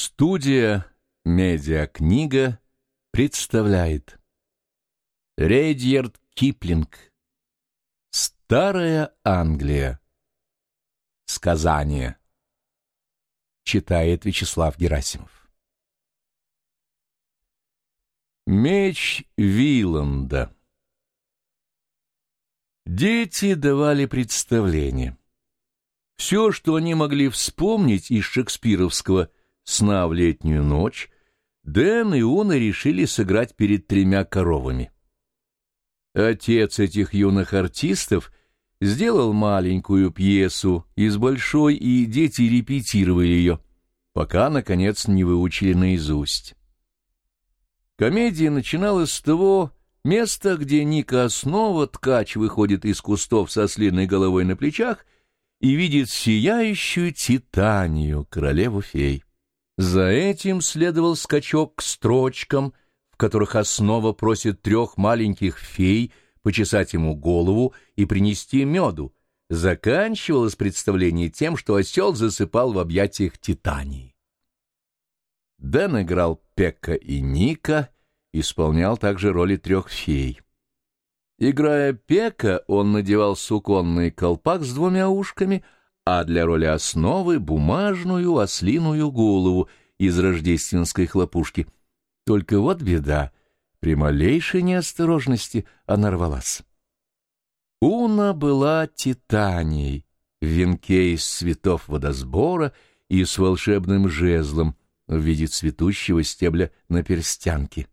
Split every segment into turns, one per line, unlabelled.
Студия «Медиакнига» представляет Редьярд Киплинг «Старая Англия» Сказание Читает Вячеслав Герасимов. Меч Виланда. Дети давали представление. Все, что они могли вспомнить из шекспировского сна в летнюю ночь, Дэн и Уна решили сыграть перед тремя коровами. Отец этих юных артистов сделал маленькую пьесу из большой, и дети репетировали ее, пока, наконец, не выучили наизусть. Комедия начиналась с того места, где Ника Основа, ткач, выходит из кустов со слиной головой на плечах и видит сияющую Титанию, королеву фей. За этим следовал скачок к строчкам, в которых основа просит трех маленьких фей почесать ему голову и принести меду. Заканчивалось представление тем, что осел засыпал в объятиях Титании. Дэн играл Пекка и Ника, исполнял также роли трех фей. Играя Пека, он надевал суконный колпак с двумя ушками — а для роли основы — бумажную ослиную голову из рождественской хлопушки. Только вот беда, при малейшей неосторожности она рвалась. Уна была титанией в венке из цветов водосбора и с волшебным жезлом в виде цветущего стебля на перстянке.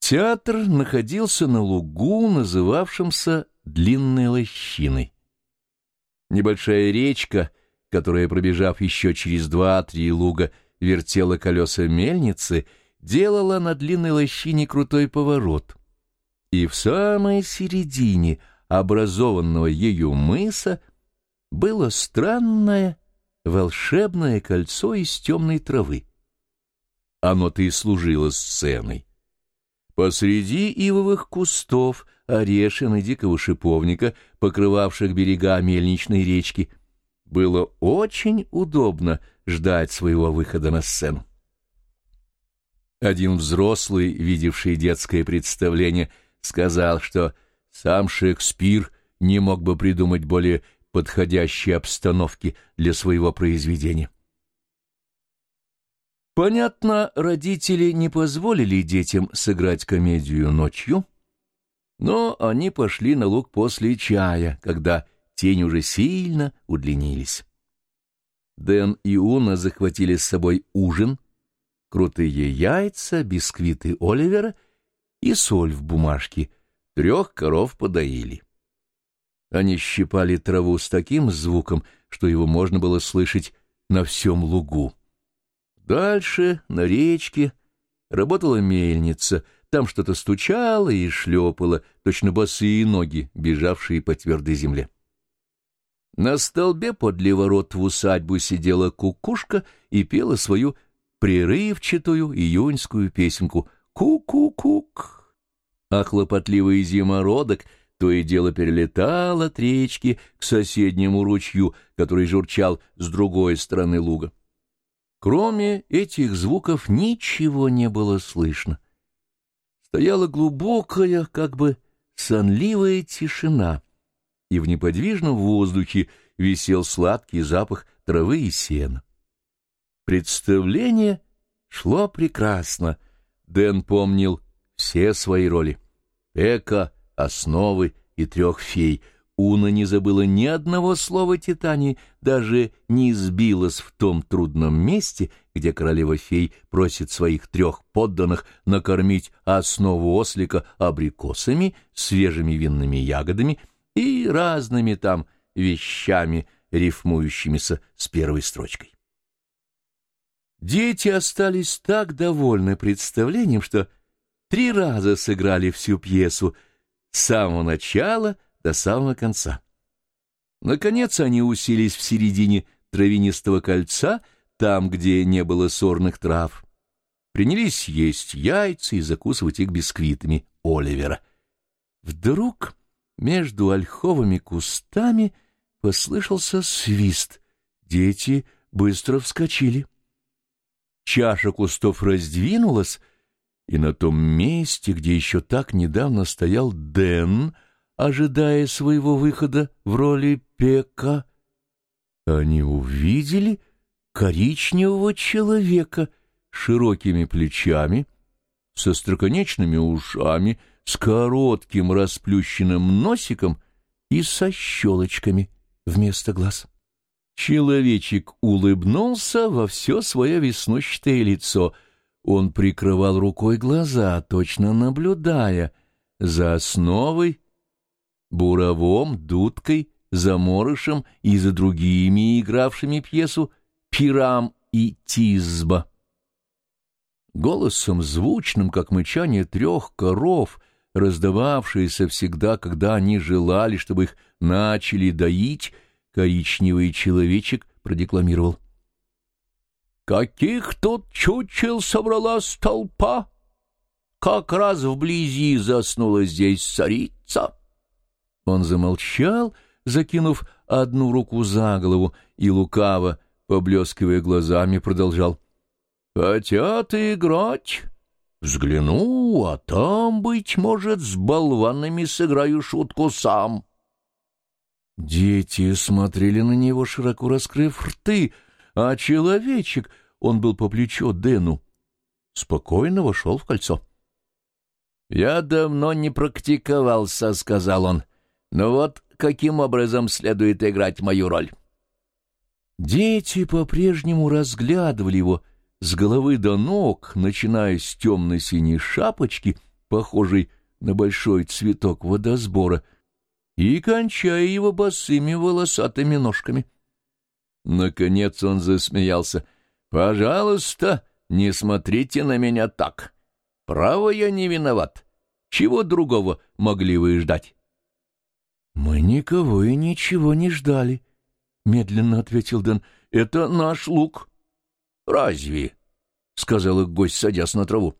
Театр находился на лугу, называвшемся Длинной лощиной. Небольшая речка, которая, пробежав еще через два-три луга, вертела колеса мельницы, делала на длинной лощине крутой поворот. И в самой середине образованного ею мыса было странное волшебное кольцо из темной травы. Оно-то и служило сценой. Посреди ивовых кустов — орешин и дикого шиповника, покрывавших берега мельничной речки, было очень удобно ждать своего выхода на сцену. Один взрослый, видевший детское представление, сказал, что сам Шекспир не мог бы придумать более подходящей обстановки для своего произведения. Понятно, родители не позволили детям сыграть комедию ночью, но они пошли на луг после чая, когда тени уже сильно удлинились. Дэн и Уна захватили с собой ужин, крутые яйца, бисквиты Оливера и соль в бумажке. Трех коров подоили. Они щипали траву с таким звуком, что его можно было слышать на всем лугу. Дальше, на речке, работала мельница — там что-то стучало и шлепало, точно босые ноги, бежавшие по твердой земле. На столбе подле ворот в усадьбу сидела кукушка и пела свою прерывчатую июньскую песенку «Ку-ку-кук». А хлопотливый зимородок то и дело перелетал от речки к соседнему ручью, который журчал с другой стороны луга. Кроме этих звуков ничего не было слышно стояла глубокая, как бы сонливая тишина, и в неподвижном воздухе висел сладкий запах травы и сена. Представление шло прекрасно. Дэн помнил все свои роли — эко, основы и трех фей — Уна не забыла ни одного слова Титании, даже не сбилась в том трудном месте, где королева-фей просит своих трех подданных накормить основу ослика абрикосами, свежими винными ягодами и разными там вещами, рифмующимися с первой строчкой. Дети остались так довольны представлением, что три раза сыграли всю пьесу с самого начала — до самого конца. Наконец они уселись в середине травянистого кольца, там, где не было сорных трав. Принялись есть яйца и закусывать их бисквитами Оливера. Вдруг между ольховыми кустами послышался свист. Дети быстро вскочили. чаша кустов раздвинулась, и на том месте, где еще так недавно стоял Дэн, ожидая своего выхода в роли Пека, они увидели коричневого человека с широкими плечами, со строконечными ушами, с коротким расплющенным носиком и со щелочками вместо глаз. Человечек улыбнулся во все свое веснущатое лицо. Он прикрывал рукой глаза, точно наблюдая за основой, буровом, дудкой, заморышем и за другими игравшими пьесу пирам и тизба. Голосом звучным, как мычание трех коров, раздававшееся всегда, когда они желали, чтобы их начали доить, коричневый человечек продекламировал. «Каких тут чучел собралась толпа? Как раз вблизи заснула здесь царица!» Он замолчал, закинув одну руку за голову, и лукаво, поблескивая глазами, продолжал. «Хотят играть? Взгляну, а там, быть может, с болванами сыграю шутку сам». Дети смотрели на него, широко раскрыв рты, а человечек, он был по плечо Дэну, спокойно вошел в кольцо. «Я давно не практиковался», — сказал он. «Но вот каким образом следует играть мою роль?» Дети по-прежнему разглядывали его с головы до ног, начиная с темно-синей шапочки, похожей на большой цветок водосбора — и кончая его босыми волосатыми ножками. Наконец он засмеялся. «Пожалуйста, не смотрите на меня так. Право, я не виноват. Чего другого могли вы ждать?» «Мы никого и ничего не ждали», — медленно ответил Дэн. «Это наш лук». «Разве?» — сказал их гость, садясь на траву.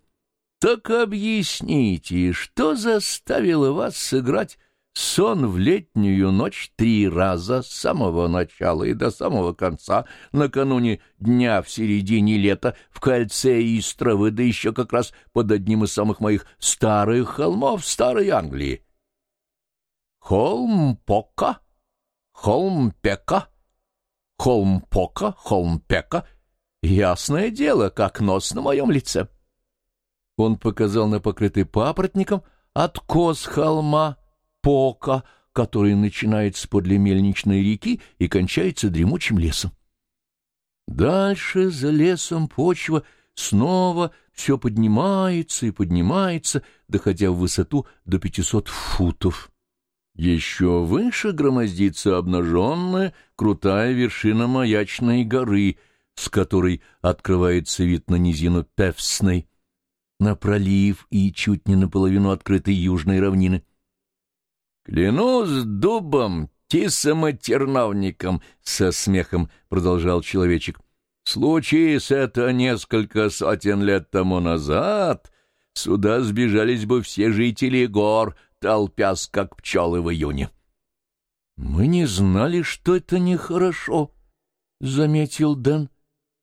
«Так объясните, что заставило вас сыграть Сон в летнюю ночь три раза с самого начала и до самого конца, накануне дня в середине лета, в кольце Истровы, да еще как раз под одним из самых моих старых холмов Старой Англии. Холм Пока, холм Пека, холм Пока, холм Пека. Ясное дело, как нос на моем лице. Он показал на покрытый папоротником откос холма, Пока, который начинается подле мельничной реки и кончается дремучим лесом. Дальше за лесом почва снова все поднимается и поднимается, доходя в высоту до пятисот футов. Еще выше громоздится обнаженная крутая вершина маячной горы, с которой открывается вид на низину Певсной, на пролив и чуть не наполовину открытой южной равнины. «Клянусь дубом, тисом и терновником!» — со смехом продолжал человечек. «Случись это несколько сотен лет тому назад, сюда сбежались бы все жители гор, толпясь, как пчелы в июне». «Мы не знали, что это нехорошо», — заметил Дэн.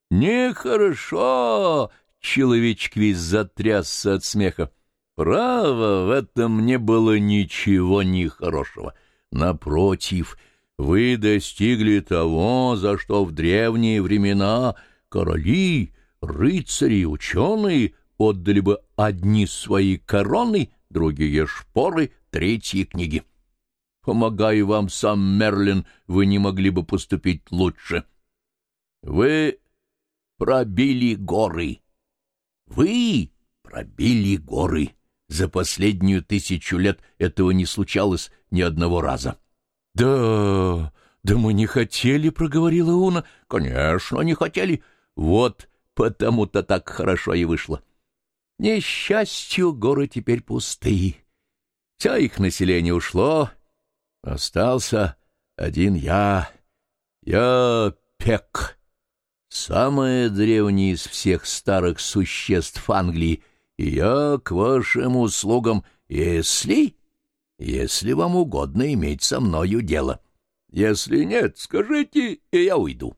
«Нехорошо!» — человечек весь затрясся от смеха. Право, в этом не было ничего нехорошего. Напротив, вы достигли того, за что в древние времена короли, рыцари, ученые отдали бы одни свои короны, другие шпоры, третьи книги. Помогаю вам сам, Мерлин, вы не могли бы поступить лучше. Вы пробили горы. Вы пробили горы. За последнюю тысячу лет этого не случалось ни одного раза. — Да, да мы не хотели, — проговорила Уна. — Конечно, не хотели. Вот потому-то так хорошо и вышло. Несчастью, горы теперь пустые. Все их население ушло. Остался один я. Я Пек, самое древнее из всех старых существ Англии — я к вашим услугам, если... если вам угодно иметь со мною дело. Если нет, скажите, и я уйду.